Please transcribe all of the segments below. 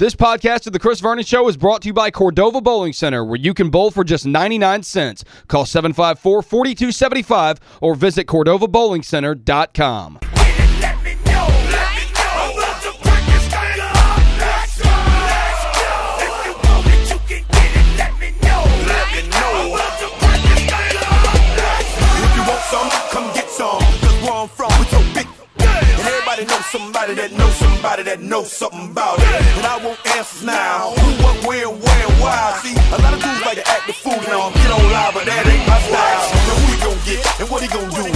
This podcast of The Chris Vernon Show is brought to you by Cordova Bowling Center, where you can bowl for just 99 cents. Call 754-4275 or visit CordovaBowlingCenter.com. somebody that knows somebody that knows something about it. And I want answers now. Who, what, where, where, why? See, a lot of dudes like to act the fool now. Get on live, but that ain't my style. Now who he gonna get and what he gonna do?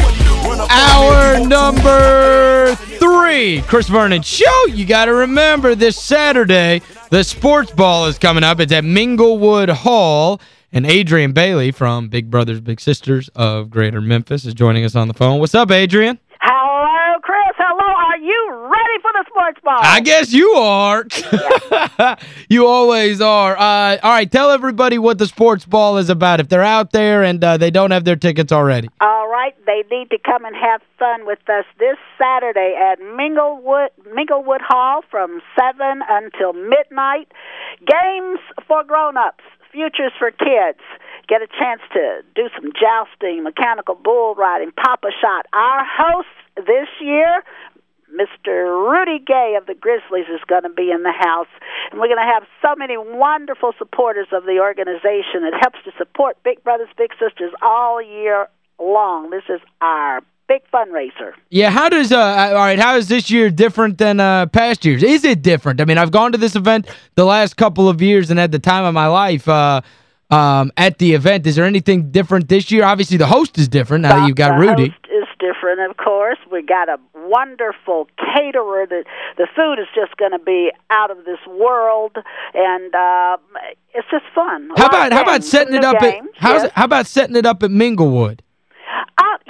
Hour number three, Chris Vernon Show. You got to remember this Saturday, the sports ball is coming up. It's at Minglewood Hall. And Adrian Bailey from Big Brothers Big Sisters of Greater Memphis is joining us on the phone. What's up, Adrian? Sports ball. I guess you are. You always are. Uh, all right, tell everybody what the sports ball is about if they're out there and uh, they don't have their tickets already. All right, they need to come and have fun with us this Saturday at Minglewood, Minglewood Hall from 7 until midnight. Games for grown-ups, futures for kids get a chance to do some jousting, mechanical bull riding, Pop-A-Shot. Our hosts this year, Mr. Rudy Gay of the Grizzlies is going to be in the house. And we're going to have so many wonderful supporters of the organization. It helps to support Big Brothers Big Sisters all year long. This is our big fundraiser. Yeah, how does, uh, all right, how is this year different than uh, past years? Is it different? I mean, I've gone to this event the last couple of years and at the time of my life, uh, um, at the event. Is there anything different this year? Obviously, the host is different now that you've got Rudy different, of course. We got a wonderful caterer that the food is just going to be out of this world, and uh, it's just fun. how about how about setting it up games, at how's yes. how about setting it up at Minglewood?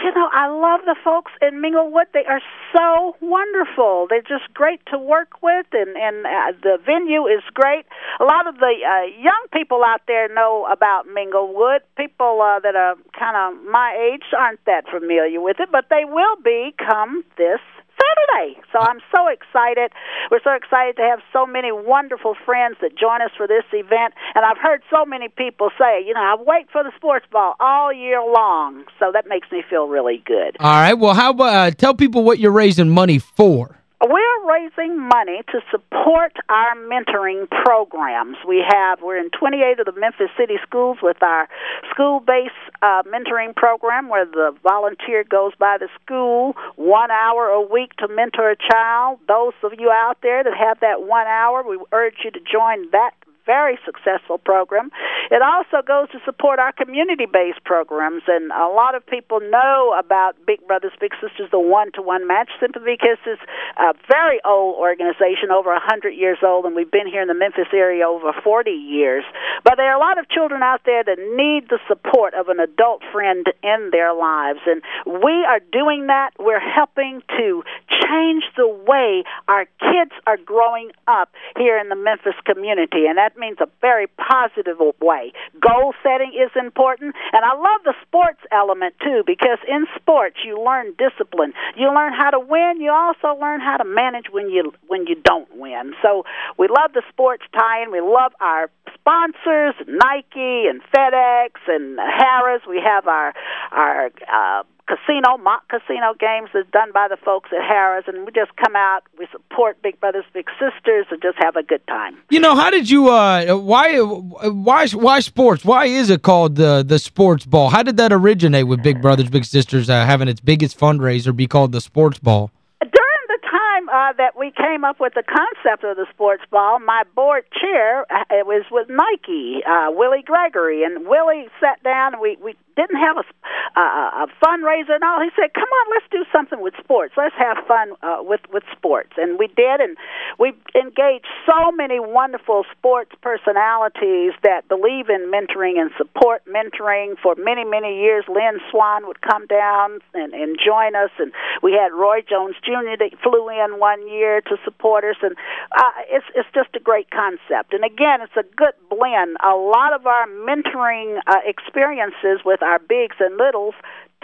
You know, I love the folks in Minglewood. They are so wonderful. They're just great to work with, and and uh, the venue is great. A lot of the uh, young people out there know about Minglewood. People uh, that are kind of my age aren't that familiar with it, but they will be come this Saturday. So I'm so excited. We're so excited to have so many wonderful friends that join us for this event. And I've heard so many people say, you know, I wait for the sports ball all year long. So that makes me feel really good. All right. Well, how about uh, tell people what you're raising money for? We're raising money to support our mentoring programs. We have we're in 28 of the Memphis City schools with our school-based uh, mentoring program, where the volunteer goes by the school one hour a week to mentor a child. Those of you out there that have that one hour, we urge you to join that very successful program. It also goes to support our community based programs, and a lot of people know about Big Brothers Big Sisters, the one to one match. Sympathy Kiss is a very old organization, over a 100 years old, and we've been here in the Memphis area over 40 years. But there are a lot of children out there that need the support of an adult friend in their lives, and we are doing that. We're helping to change the way our kids are growing up here in the Memphis community, and that means a very positive way. Goal setting is important, and I love the sports element too because in sports you learn discipline. You learn how to win. You also learn how to manage when you when you don't win. So we love the sports tie-in. We love our sponsors, Nike and FedEx and Harrah's. We have our our uh, casino, mock casino games is done by the folks at Harrah's, and we just come out, we support Big Brothers Big Sisters, and just have a good time. You know, how did you, uh, why why why sports? Why is it called the, the sports ball? How did that originate with Big Brothers Big Sisters uh, having its biggest fundraiser be called the sports ball? During the time uh, that we came up with the concept of the sports ball, my board chair uh, it was with Nike, uh, Willie Gregory, and Willie sat down. And we we didn't have a, uh, a fundraiser and all. He said, "Come on, let's do something with sports. Let's have fun uh, with with sports." And we did, and we engaged so many wonderful sports personalities that believe in mentoring and support mentoring. For many many years, Lynn Swann would come down and, and join us, and we had Roy Jones Jr. that flew in one year to support us, and uh, it's it's just a great concept. And again, it's a good blend. A lot of our mentoring uh, experiences with our bigs and littles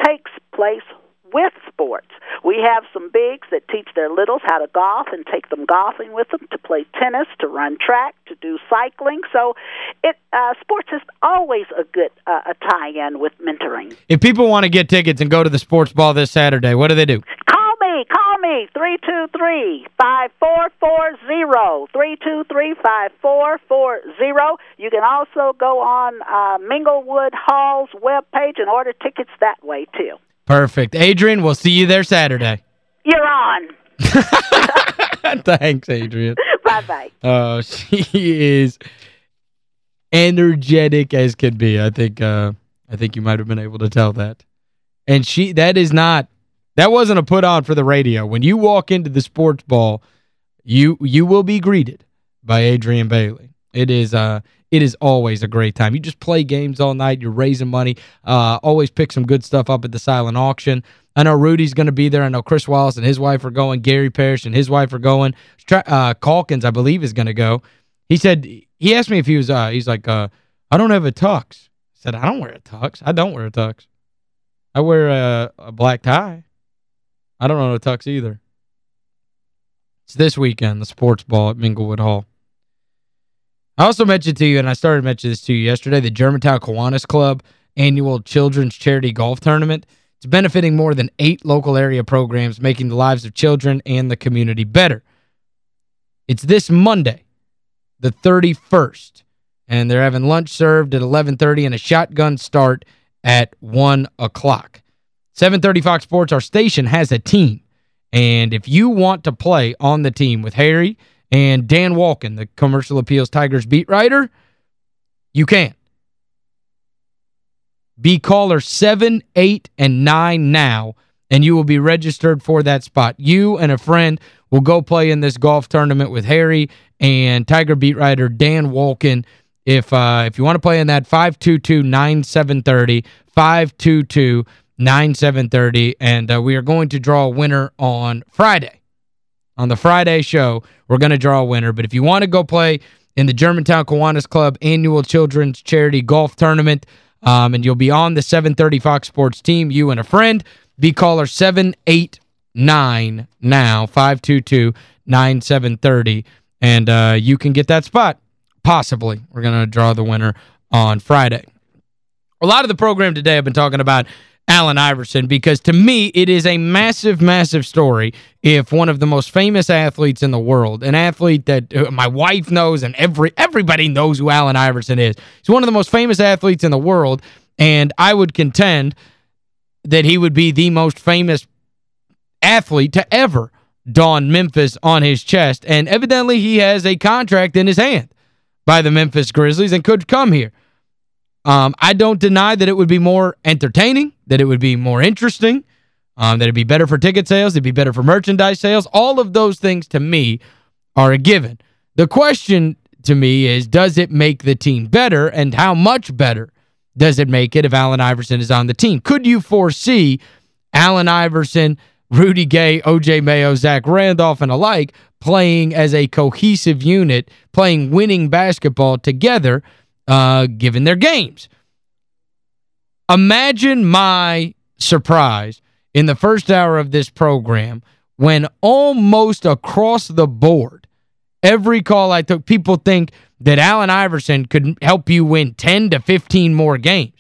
takes place with sports. We have some bigs that teach their littles how to golf and take them golfing with them, to play tennis, to run track, to do cycling. So, it uh, sports is always a good uh, a tie-in with mentoring. If people want to get tickets and go to the sports ball this Saturday, what do they do? Call me, 323-5440, 323-5440. You can also go on uh, Minglewood Hall's webpage and order tickets that way, too. Perfect. Adrian, we'll see you there Saturday. You're on. Thanks, Adrian. Bye-bye. Oh, she is energetic as could be. I think uh, I think you might have been able to tell that. And she that is not that wasn't a put on for the radio. When you walk into the sports ball, you you will be greeted by Adrian Bailey. It is uh it is always a great time. You just play games all night. You're raising money. Uh, always pick some good stuff up at the silent auction. I know Rudy's going to be there. I know Chris Wallace and his wife are going. Gary Parrish and his wife are going. Uh, Calkins, I believe, is going to go. He said, he asked me if he was, uh, he's like, uh, I don't have a tux. I said, I don't wear a tux. I don't wear a tux. I wear a, a black tie. I don't know a tux either. It's this weekend, the sports ball at Minglewood Hall. I also mentioned to you, and I started mentioning this to you yesterday, the Germantown Kiwanis Club annual children's charity golf tournament. It's benefiting more than eight local area programs, making the lives of children and the community better. It's this Monday, the 31st, and they're having lunch served at 11.30 and a shotgun start at 1 o'clock. 730 Fox Sports, our station, has a team. And if you want to play on the team with Harry and Dan Wolken, the Commercial Appeals Tigers beat writer, you can. Be caller 7, 8, and 9 now, and you will be registered for that spot. You and a friend will go play in this golf tournament with Harry and Tiger beat writer Dan Wolken. If uh, if you want to play in that, 522-9730, 522-9730, and uh, we are going to draw a winner on Friday on the Friday show, we're going to draw a winner. But if you want to go play in the Germantown Kiwanis Club annual children's charity golf tournament, um, and you'll be on the 730 Fox Sports team, you and a friend, be caller 789 now, 522-9730, and uh, you can get that spot, possibly. We're going to draw the winner on Friday. A lot of the program today I've been talking about Allen Iverson because to me it is a massive, massive story if one of the most famous athletes in the world, an athlete that uh, my wife knows and every everybody knows who Allen Iverson is. He's one of the most famous athletes in the world and I would contend that he would be the most famous athlete to ever don Memphis on his chest and evidently he has a contract in his hand by the Memphis Grizzlies and could come here. Um, I don't deny that it would be more entertaining, that it would be more interesting, um, that it'd be better for ticket sales, it'd be better for merchandise sales. All of those things to me are a given. The question to me is, does it make the team better, and how much better does it make it if Allen Iverson is on the team? Could you foresee Allen Iverson, Rudy Gay, O.J. Mayo, Zach Randolph, and alike playing as a cohesive unit, playing winning basketball together uh, given their games. Imagine my surprise in the first hour of this program when almost across the board, every call I took, people think that Allen Iverson could help you win 10 to 15 more games.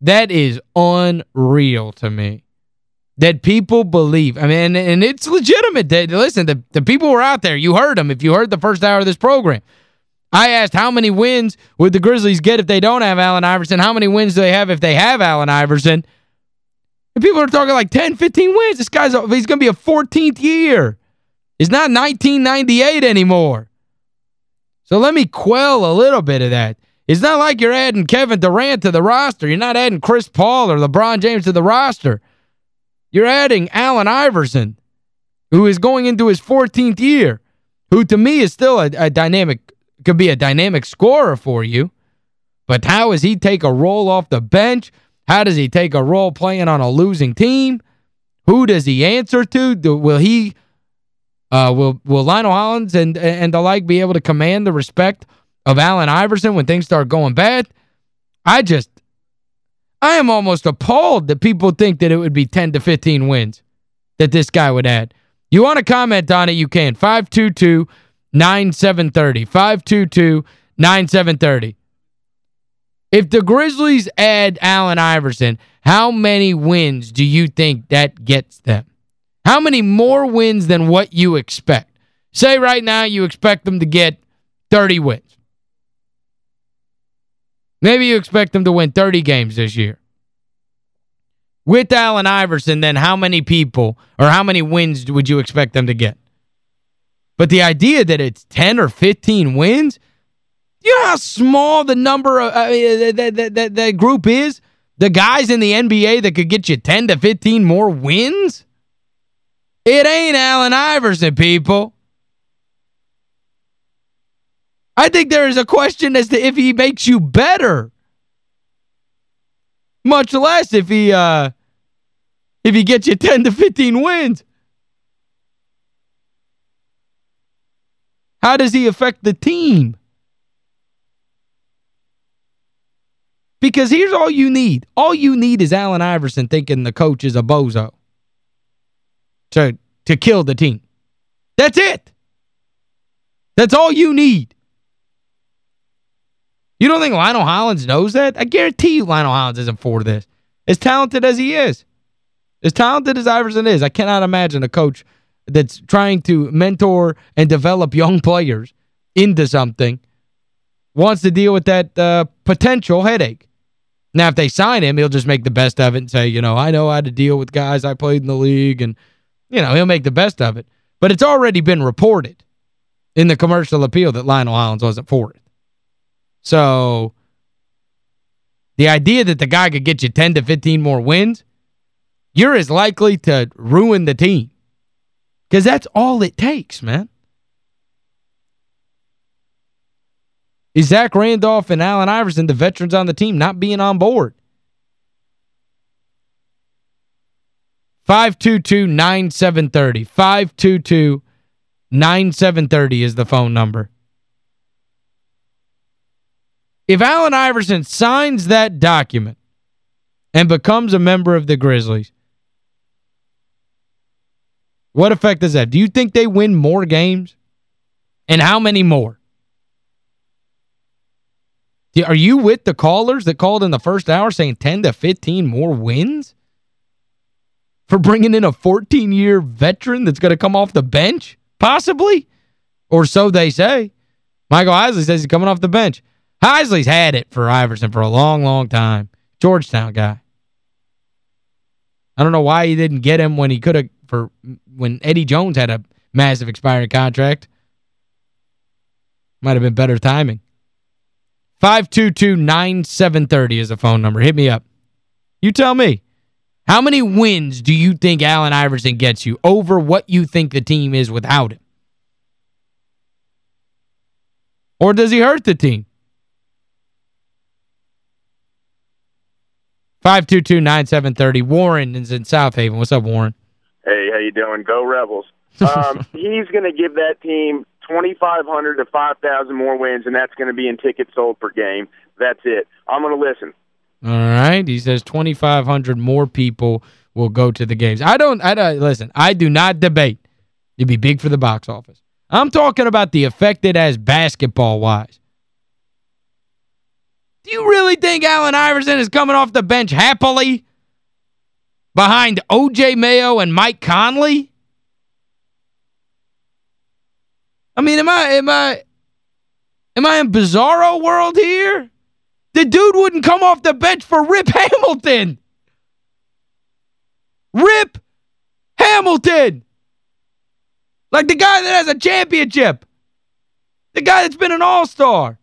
That is unreal to me. That people believe. I mean, and, it's legitimate. That, listen, the, the people were out there. You heard them if you heard the first hour of this program. I asked how many wins would the Grizzlies get if they don't have Allen Iverson? How many wins do they have if they have Allen Iverson? And people are talking like 10, 15 wins. This guy's he's going to be a 14th year. It's not 1998 anymore. So let me quell a little bit of that. It's not like you're adding Kevin Durant to the roster. You're not adding Chris Paul or LeBron James to the roster. You're adding Allen Iverson, who is going into his 14th year, who to me is still a, a dynamic could be a dynamic scorer for you. But how does he take a role off the bench? How does he take a role playing on a losing team? Who does he answer to? Do, will he uh, will will Lionel Hollins and and the like be able to command the respect of Allen Iverson when things start going bad? I just I am almost appalled that people think that it would be 10 to 15 wins that this guy would add. You want to comment on it, you can. 522-9730. 522-9730. If the Grizzlies add Allen Iverson, how many wins do you think that gets them? How many more wins than what you expect? Say right now you expect them to get 30 wins. Maybe you expect them to win 30 games this year. With Allen Iverson, then how many people or how many wins would you expect them to get? But the idea that it's 10 or 15 wins, you know how small the number of uh, that, that, that, that group is? The guys in the NBA that could get you 10 to 15 more wins? It ain't Allen Iverson, people. I think there is a question as to if he makes you better. Much less if he uh if he gets you 10 to 15 wins. How does he affect the team? Because here's all you need. All you need is Allen Iverson thinking the coach is a bozo to, to kill the team. That's it. That's all you need. You don't think Lionel Hollins knows that? I guarantee you Lionel Hollins isn't for this. As talented as he is. As talented as Iverson is, I cannot imagine a coach that's trying to mentor and develop young players into something wants to deal with that uh, potential headache. Now, if they sign him, he'll just make the best of it and say, you know, I know how to deal with guys I played in the league, and, you know, he'll make the best of it. But it's already been reported in the commercial appeal that Lionel Hollins wasn't for it. So, the idea that the guy could get you 10 to 15 more wins, you're as likely to ruin the team. Because that's all it takes, man. Is Zach Randolph and Allen Iverson, the veterans on the team, not being on board? 522-9730. 522-9730 is the phone number. If Allen Iverson signs that document and becomes a member of the Grizzlies, what effect does that? Do you think they win more games? And how many more? Are you with the callers that called in the first hour saying 10 to 15 more wins? For bringing in a 14-year veteran that's going to come off the bench? Possibly? Or so they say. Michael Heisley says he's coming off the bench. Heisley's had it for Iverson for a long, long time. Georgetown guy. I don't know why he didn't get him when he could have for when Eddie Jones had a massive expiring contract. Might have been better timing. 522-9730 is the phone number. Hit me up. You tell me. How many wins do you think Allen Iverson gets you over what you think the team is without him? Or does he hurt the team? 522-9730. Warren is in Southaven. What's up, Warren? Hey, how you doing? Go Rebels. Um, he's going to give that team 2,500 to 5,000 more wins, and that's going to be in tickets sold per game. That's it. I'm going to listen. All right. He says 2,500 more people will go to the games. I don't, I don't, listen, I do not debate. It'd be big for the box office. I'm talking about the effect it has basketball-wise. Do you really think Allen Iverson is coming off the bench happily behind O.J. Mayo and Mike Conley? I mean, am I am I am I in bizarro world here? The dude wouldn't come off the bench for Rip Hamilton. Rip Hamilton. Like the guy that has a championship. The guy that's been an all-star.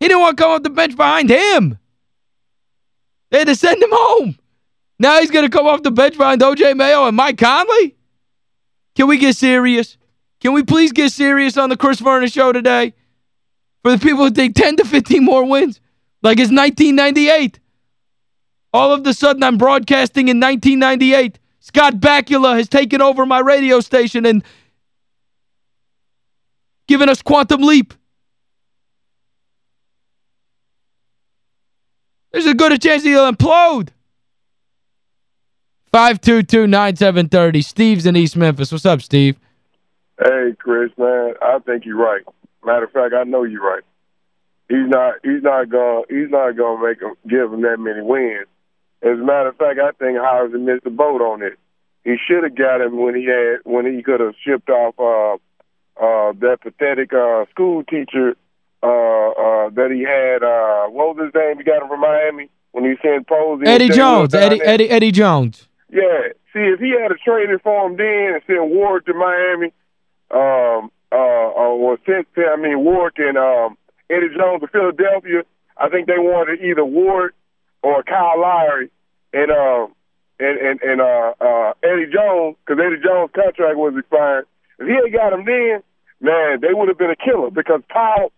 He didn't want to come off the bench behind him. They had to send him home. Now he's going to come off the bench behind O.J. Mayo and Mike Conley? Can we get serious? Can we please get serious on the Chris Vernon show today? For the people who think 10 to 15 more wins, like it's 1998. All of a sudden, I'm broadcasting in 1998. Scott Bakula has taken over my radio station and given us Quantum Leap. There's a good chance he'll implode. 522-9730. Steve's in East Memphis. What's up, Steve? Hey, Chris, man, I think you're right. Matter of fact, I know you're right. He's not. He's not gonna. He's not gonna make him give him that many wins. As a matter of fact, I think Howard missed the boat on it. He should have got him when he had when he could have shipped off uh, uh, that pathetic uh, school teacher uh, uh, that he had. Uh, what was his name? He got him from Miami when he sent Posey. Eddie Jones. Eddie, Eddie Eddie Jones. Yeah. See, if he had a training for him then and sent Ward to Miami, um, uh, or sent, I mean, Ward and um, Eddie Jones to Philadelphia, I think they wanted either Ward or Kyle Lowry and um and and, and uh, uh, Eddie Jones because Eddie Jones' contract was expiring. If he had got him then, man, they would have been a killer because Kyle,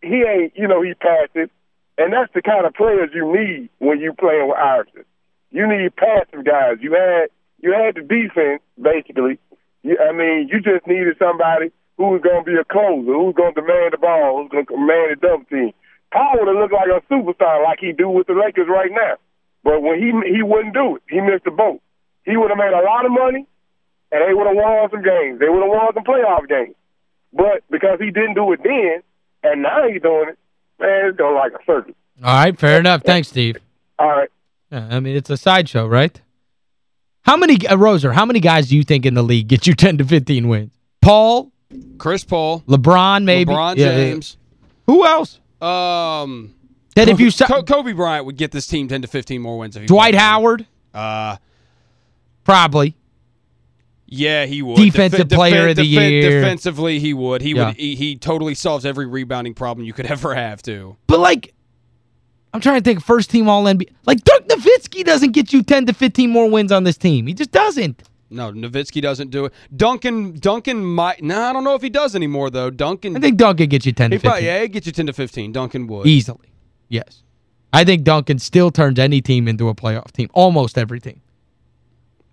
he ain't, you know, he's passive, and that's the kind of players you need when you playing with Iverson. You need passive guys. You had you had the defense basically. You, I mean, you just needed somebody who was going to be a closer, who's going to demand the ball, who's going to command the double team. Paul would have looked like a superstar like he do with the Lakers right now. But when he he wouldn't do it, he missed the boat. He would have made a lot of money, and they would have won some games. They would have won some playoff games. But because he didn't do it then, and now he's doing it, man, it's going like a circus. All right, fair enough. Thanks, Steve. All right. Yeah, I mean, it's a sideshow, right? How many, uh, Roser, how many guys do you think in the league get you 10 to 15 wins? Paul? Chris Paul. LeBron, maybe? LeBron Yeah, yeah. James. Who else? Um, That if you... Kobe Bryant would get this team 10 to 15 more wins. If he Dwight. Howard? Uh, Probably. yeah, he would. Defensive player of the year. Defensively, he would. He Yeah. would. He, he totally solves every rebounding problem you could ever have, too. But, like, I'm trying to think first team All-NBA. Like, Dirk Nowitzki doesn't get you 10 to 15 more wins on this team. He just doesn't. No, Nowitzki doesn't do it. Duncan Duncan might. No, I don't know if he does anymore, though. Duncan. I think Duncan gets you 10 to 15. probably, yeah, he'd get you 10 to 15. Duncan would. Easily. Yes. I think Duncan still turns any team into a playoff team. Almost every team.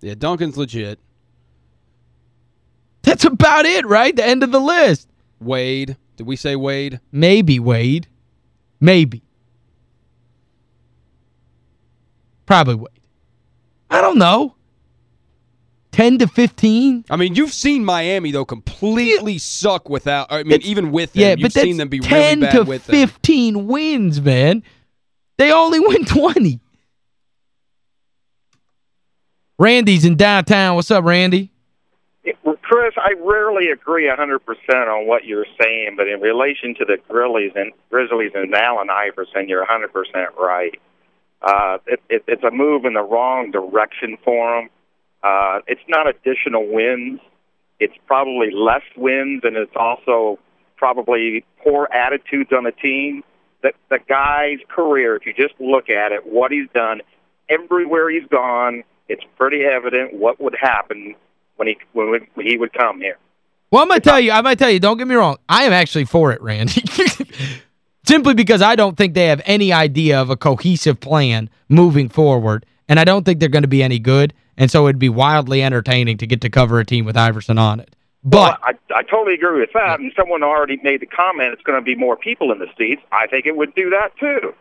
Yeah, Duncan's legit. That's about it, right? The end of the list. Wade. Did we say Wade? Maybe Wade. Maybe. Probably Wade. I don't know. 10 to 15? I mean, you've seen Miami, though, completely suck without, I mean, It's- even with them. Yeah, you've but that's seen them be 10 really to bad with them. 15 wins, man. They only win 20. Randy's in downtown. What's up, Randy? Well, Chris, I rarely agree 100% on what you're saying, but in relation to the Grizzlies and Grizzlies and Allen Iverson, you're 100% right. Uh, it, it, it's a move in the wrong direction for them. Uh, it's not additional wins. It's probably less wins, and it's also probably poor attitudes on the team. The, the guy's career, if you just look at it, what he's done, everywhere he's gone, it's pretty evident what would happen when he when he would come here. Well, I'm going to tell you, I'm going to tell you, don't get me wrong. I am actually for it, Randy. Simply because I don't think they have any idea of a cohesive plan moving forward, and I don't think they're going to be any good, and so it'd be wildly entertaining to get to cover a team with Iverson on it. But I, I totally agree with that. And someone already made the comment it's going to be more people in the seats. I think it would do that too.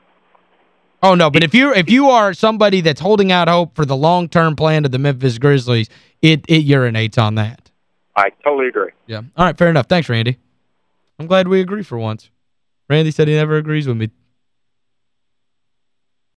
Oh no, but if you if you are somebody that's holding out hope for the long-term plan of the Memphis Grizzlies, it it urinates on that. I totally agree. Yeah. All right, fair enough. Thanks, Randy. I'm glad we agree for once. Randy said he never agrees with me.